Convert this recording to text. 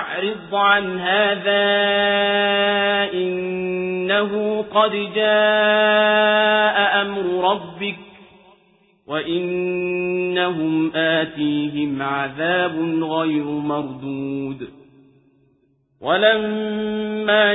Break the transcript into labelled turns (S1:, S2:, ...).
S1: أعرض عن هذا إنه قد جاء أمر ربك وإنهم آتيهم عذاب غير مردود. ولما